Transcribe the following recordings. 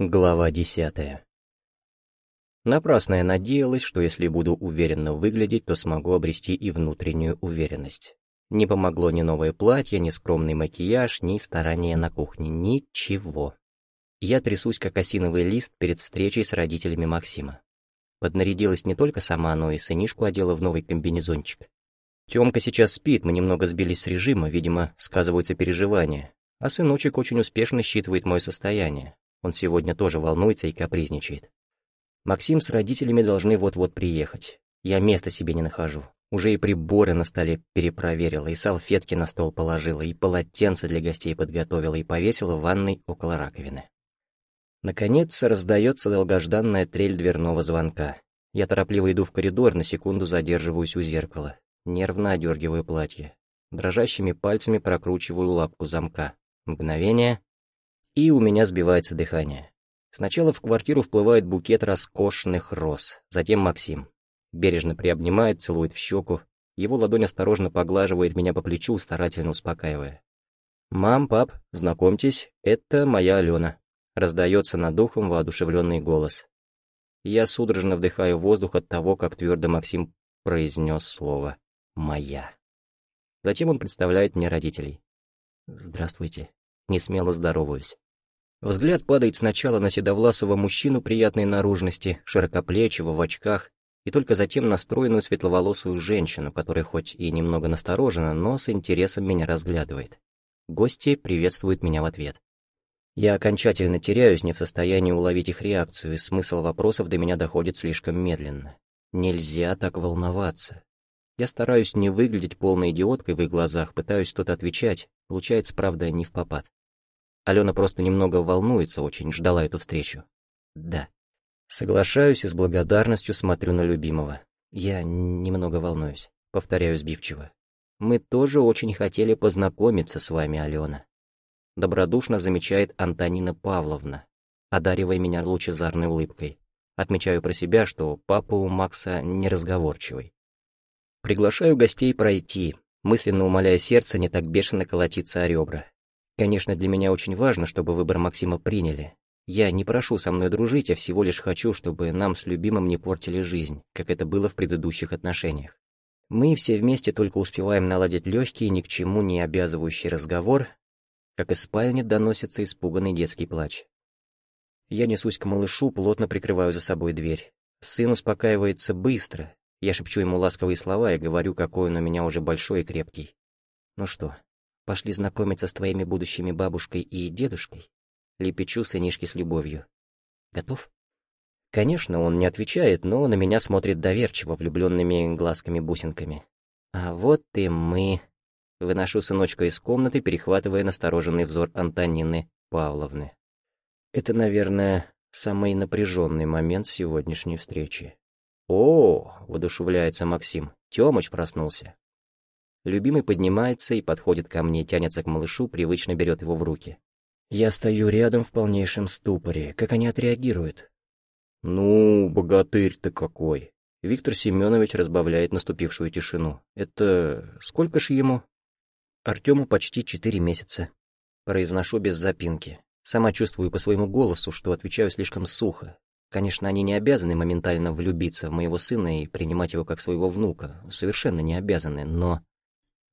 Глава десятая. Напрасно я надеялась, что если буду уверенно выглядеть, то смогу обрести и внутреннюю уверенность. Не помогло ни новое платье, ни скромный макияж, ни старания на кухне, ничего. Я трясусь, как осиновый лист перед встречей с родителями Максима. Поднарядилась не только сама, но и сынишку одела в новый комбинезончик. Тёмка сейчас спит, мы немного сбились с режима, видимо, сказываются переживания, а сыночек очень успешно считывает мое состояние, он сегодня тоже волнуется и капризничает. Максим с родителями должны вот-вот приехать. Я места себе не нахожу. Уже и приборы на столе перепроверила, и салфетки на стол положила, и полотенце для гостей подготовила, и повесила в ванной около раковины. Наконец раздается долгожданная трель дверного звонка. Я торопливо иду в коридор, на секунду задерживаюсь у зеркала. Нервно одергиваю платье. Дрожащими пальцами прокручиваю лапку замка. Мгновение, и у меня сбивается дыхание. Сначала в квартиру вплывает букет роскошных роз, затем Максим. Бережно приобнимает, целует в щеку, его ладонь осторожно поглаживает меня по плечу, старательно успокаивая. «Мам, пап, знакомьтесь, это моя Алена», — раздается над духом воодушевленный голос. Я судорожно вдыхаю воздух от того, как твердо Максим произнес слово «моя». Затем он представляет мне родителей. «Здравствуйте», — несмело здороваюсь. Взгляд падает сначала на седовласого мужчину приятной наружности, широкоплечего, в очках, и только затем на стройную светловолосую женщину, которая хоть и немного насторожена, но с интересом меня разглядывает. Гости приветствуют меня в ответ. Я окончательно теряюсь, не в состоянии уловить их реакцию, и смысл вопросов до меня доходит слишком медленно. Нельзя так волноваться. Я стараюсь не выглядеть полной идиоткой в их глазах, пытаюсь что-то отвечать, получается, правда, не в попад. Алена просто немного волнуется, очень ждала эту встречу. Да. Соглашаюсь и с благодарностью смотрю на любимого. Я немного волнуюсь, повторяю сбивчиво. Мы тоже очень хотели познакомиться с вами, Алена. Добродушно замечает Антонина Павловна, одаривая меня лучезарной улыбкой. Отмечаю про себя, что папа у Макса неразговорчивый. Приглашаю гостей пройти, мысленно умоляя сердце не так бешено колотиться о ребра. Конечно, для меня очень важно, чтобы выбор Максима приняли. Я не прошу со мной дружить, а всего лишь хочу, чтобы нам с любимым не портили жизнь, как это было в предыдущих отношениях. Мы все вместе только успеваем наладить легкий, ни к чему не обязывающий разговор, как из спальни доносится испуганный детский плач. Я несусь к малышу, плотно прикрываю за собой дверь. Сын успокаивается быстро. Я шепчу ему ласковые слова и говорю, какой он у меня уже большой и крепкий. Ну что, Пошли знакомиться с твоими будущими бабушкой и дедушкой. Лепечу сынишки с любовью. Готов? Конечно, он не отвечает, но на меня смотрит доверчиво, влюбленными глазками-бусинками. А вот и мы. Выношу сыночка из комнаты, перехватывая настороженный взор Антонины Павловны. Это, наверное, самый напряженный момент сегодняшней встречи. «О!» — воодушевляется Максим. Тёмыч проснулся. Любимый поднимается и подходит ко мне, тянется к малышу, привычно берет его в руки. Я стою рядом в полнейшем ступоре. Как они отреагируют? «Ну, богатырь ты какой!» Виктор Семенович разбавляет наступившую тишину. «Это сколько ж ему?» Артему почти четыре месяца. Произношу без запинки. Сама чувствую по своему голосу, что отвечаю слишком сухо. Конечно, они не обязаны моментально влюбиться в моего сына и принимать его как своего внука. Совершенно не обязаны, но...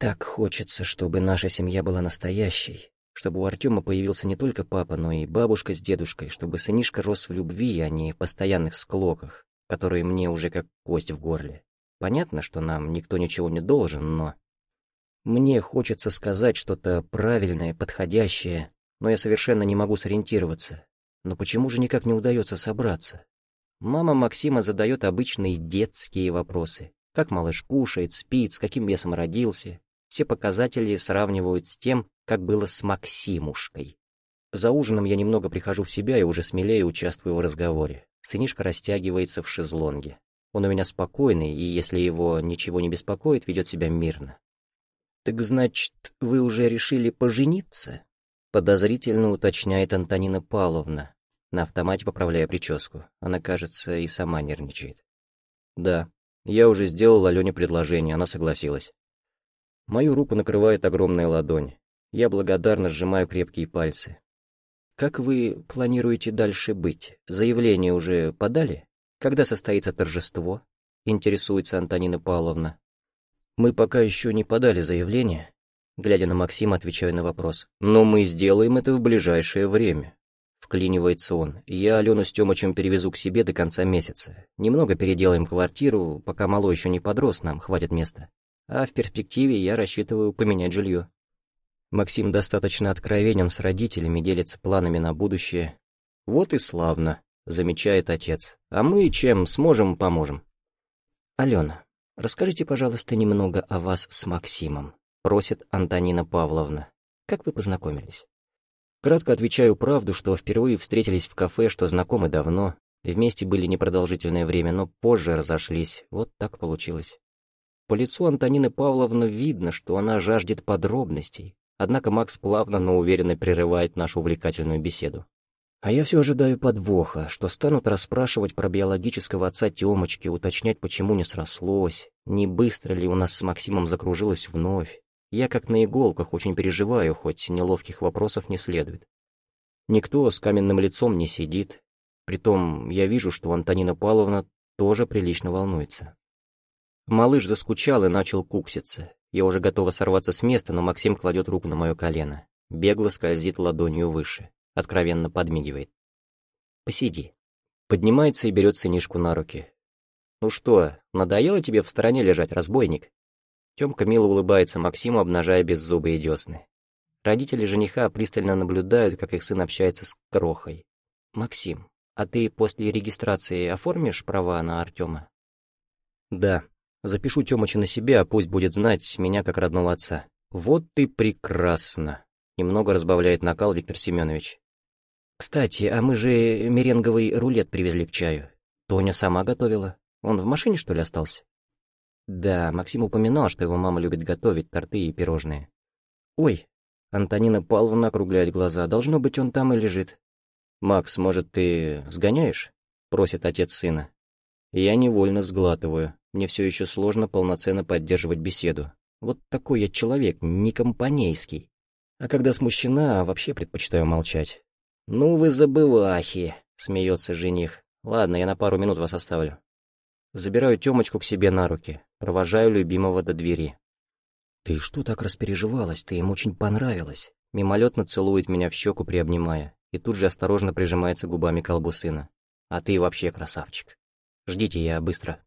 Так хочется, чтобы наша семья была настоящей, чтобы у Артема появился не только папа, но и бабушка с дедушкой, чтобы сынишка рос в любви, а не в постоянных склоках, которые мне уже как кость в горле. Понятно, что нам никто ничего не должен, но... Мне хочется сказать что-то правильное, подходящее, но я совершенно не могу сориентироваться. Но почему же никак не удается собраться? Мама Максима задает обычные детские вопросы. Как малыш кушает, спит, с каким весом родился, все показатели сравнивают с тем, как было с Максимушкой. За ужином я немного прихожу в себя и уже смелее участвую в разговоре. Сынишка растягивается в шезлонге. Он у меня спокойный, и если его ничего не беспокоит, ведет себя мирно. «Так значит, вы уже решили пожениться?» Подозрительно уточняет Антонина Павловна, на автомате поправляя прическу. Она, кажется, и сама нервничает. «Да, я уже сделал Алене предложение, она согласилась». Мою руку накрывает огромная ладонь. Я благодарно сжимаю крепкие пальцы. «Как вы планируете дальше быть? Заявление уже подали? Когда состоится торжество?» — интересуется Антонина Павловна. «Мы пока еще не подали заявление», — глядя на Максима, отвечаю на вопрос. «Но мы сделаем это в ближайшее время. Вклинивается он. Я Алену с Тёмычем перевезу к себе до конца месяца. Немного переделаем квартиру, пока малой еще не подрос, нам хватит места. А в перспективе я рассчитываю поменять жилье. Максим достаточно откровенен с родителями, делится планами на будущее. Вот и славно, замечает отец. А мы чем сможем, поможем. Алена, расскажите, пожалуйста, немного о вас с Максимом, просит Антонина Павловна. Как вы познакомились? Кратко отвечаю правду, что впервые встретились в кафе, что знакомы давно, вместе были непродолжительное время, но позже разошлись, вот так получилось. По лицу Антонины Павловны видно, что она жаждет подробностей, однако Макс плавно, но уверенно прерывает нашу увлекательную беседу. А я все ожидаю подвоха, что станут расспрашивать про биологического отца Тёмочки, уточнять, почему не срослось, не быстро ли у нас с Максимом закружилось вновь, я как на иголках очень переживаю, хоть неловких вопросов не следует. Никто с каменным лицом не сидит. Притом я вижу, что Антонина Павловна тоже прилично волнуется. Малыш заскучал и начал кукситься. Я уже готова сорваться с места, но Максим кладет руку на мое колено. Бегло скользит ладонью выше. Откровенно подмигивает. «Посиди». Поднимается и берет сынишку на руки. «Ну что, надоело тебе в стороне лежать, разбойник?» Тёмка мило улыбается Максиму, обнажая беззубые десны. Родители жениха пристально наблюдают, как их сын общается с Крохой. «Максим, а ты после регистрации оформишь права на Артема?» «Да. Запишу Тёмыча на себя, а пусть будет знать меня как родного отца». «Вот ты прекрасно!» — немного разбавляет накал Виктор Семенович. «Кстати, а мы же меренговый рулет привезли к чаю. Тоня сама готовила. Он в машине, что ли, остался?» Да, Максим упоминал, что его мама любит готовить торты и пирожные. «Ой!» — Антонина Павловна округляет глаза. «Должно быть, он там и лежит». «Макс, может, ты сгоняешь?» — просит отец сына. Я невольно сглатываю. Мне все еще сложно полноценно поддерживать беседу. Вот такой я человек, не компанейский. А когда смущена, вообще предпочитаю молчать. «Ну вы забывахи!» — смеется жених. «Ладно, я на пару минут вас оставлю». Забираю Тёмочку к себе на руки, провожаю любимого до двери. «Ты что так распереживалась? Ты им очень понравилась!» Мимолетно целует меня в щеку, приобнимая, и тут же осторожно прижимается губами к колбу сына. «А ты вообще красавчик! Ждите, я быстро!»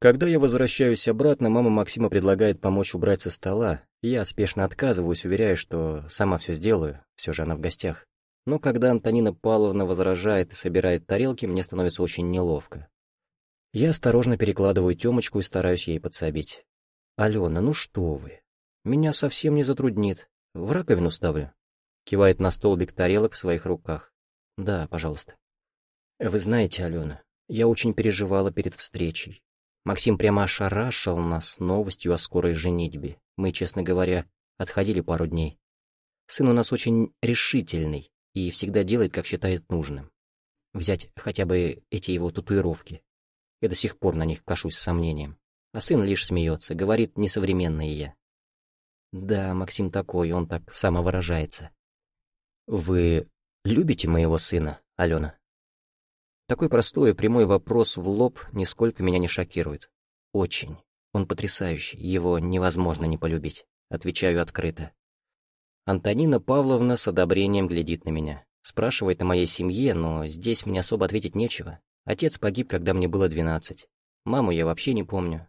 Когда я возвращаюсь обратно, мама Максима предлагает помочь убрать со стола, я спешно отказываюсь, уверяя, что сама все сделаю, все же она в гостях. Но когда Антонина Павловна возражает и собирает тарелки, мне становится очень неловко. Я осторожно перекладываю Тёмочку и стараюсь ей подсобить. «Алена, ну что вы? Меня совсем не затруднит. В раковину ставлю». Кивает на столбик тарелок в своих руках. «Да, пожалуйста». «Вы знаете, Алена, я очень переживала перед встречей. Максим прямо ошарашил нас новостью о скорой женитьбе. Мы, честно говоря, отходили пару дней. Сын у нас очень решительный и всегда делает, как считает нужным. Взять хотя бы эти его татуировки. Я до сих пор на них кашусь с сомнением. А сын лишь смеется, говорит несовременный я. Да, Максим такой, он так самовыражается. Вы любите моего сына, Алена? Такой простой и прямой вопрос в лоб нисколько меня не шокирует. Очень. Он потрясающий, его невозможно не полюбить. Отвечаю открыто. Антонина Павловна с одобрением глядит на меня. Спрашивает о моей семье, но здесь мне особо ответить нечего. Отец погиб, когда мне было двенадцать. Маму я вообще не помню.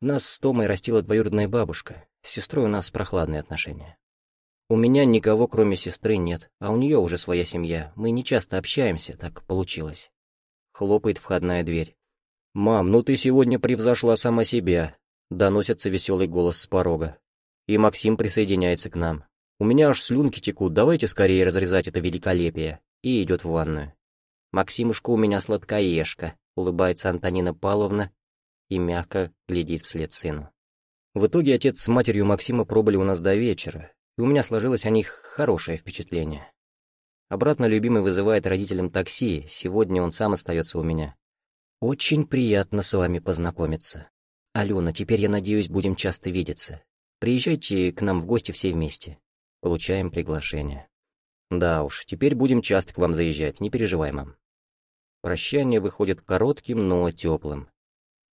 Нас с Томой растила двоюродная бабушка. С сестрой у нас прохладные отношения. У меня никого, кроме сестры, нет, а у нее уже своя семья. Мы не часто общаемся, так получилось. Хлопает входная дверь. «Мам, ну ты сегодня превзошла сама себя», — доносится веселый голос с порога. И Максим присоединяется к нам. «У меня аж слюнки текут, давайте скорее разрезать это великолепие». И идет в ванную. «Максимушка у меня сладкоежка», — улыбается Антонина Павловна и мягко глядит вслед сыну. В итоге отец с матерью Максима пробыли у нас до вечера, и у меня сложилось о них хорошее впечатление. Обратно любимый вызывает родителям такси, сегодня он сам остается у меня. Очень приятно с вами познакомиться. Алена, теперь, я надеюсь, будем часто видеться. Приезжайте к нам в гости все вместе. Получаем приглашение. Да уж, теперь будем часто к вам заезжать, не переживай, мам. Прощание выходит коротким, но теплым.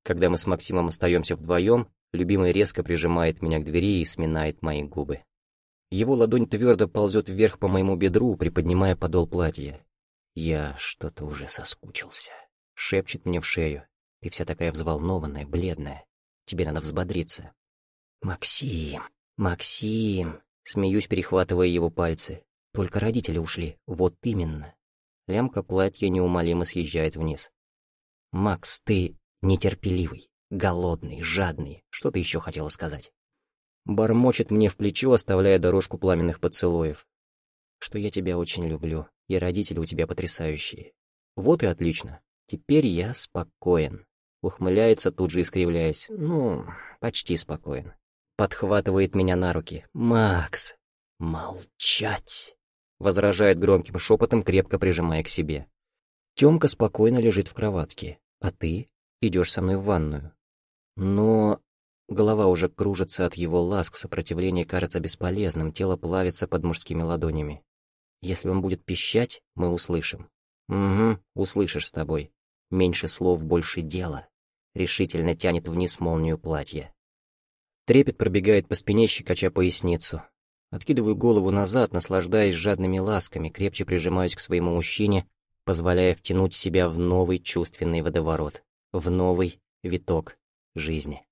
Когда мы с Максимом остаемся вдвоем, любимый резко прижимает меня к двери и сминает мои губы. Его ладонь твердо ползет вверх по моему бедру, приподнимая подол платья. «Я что-то уже соскучился», — шепчет мне в шею. «Ты вся такая взволнованная, бледная. Тебе надо взбодриться». «Максим, Максим!» — смеюсь, перехватывая его пальцы. «Только родители ушли, вот именно». Лямка платья неумолимо съезжает вниз. «Макс, ты нетерпеливый, голодный, жадный. Что ты еще хотела сказать?» Бормочет мне в плечо, оставляя дорожку пламенных поцелуев. «Что я тебя очень люблю, и родители у тебя потрясающие. Вот и отлично. Теперь я спокоен». Ухмыляется, тут же искривляясь. «Ну, почти спокоен». Подхватывает меня на руки. «Макс!» «Молчать!» возражает громким шепотом, крепко прижимая к себе. Тёмка спокойно лежит в кроватке, а ты идешь со мной в ванную. Но голова уже кружится от его ласк, сопротивление кажется бесполезным, тело плавится под мужскими ладонями. Если он будет пищать, мы услышим. Угу, услышишь с тобой. Меньше слов, больше дела. Решительно тянет вниз молнию платья. Трепет пробегает по спине, щекоча поясницу. Откидываю голову назад, наслаждаясь жадными ласками, крепче прижимаюсь к своему мужчине, позволяя втянуть себя в новый чувственный водоворот, в новый виток жизни.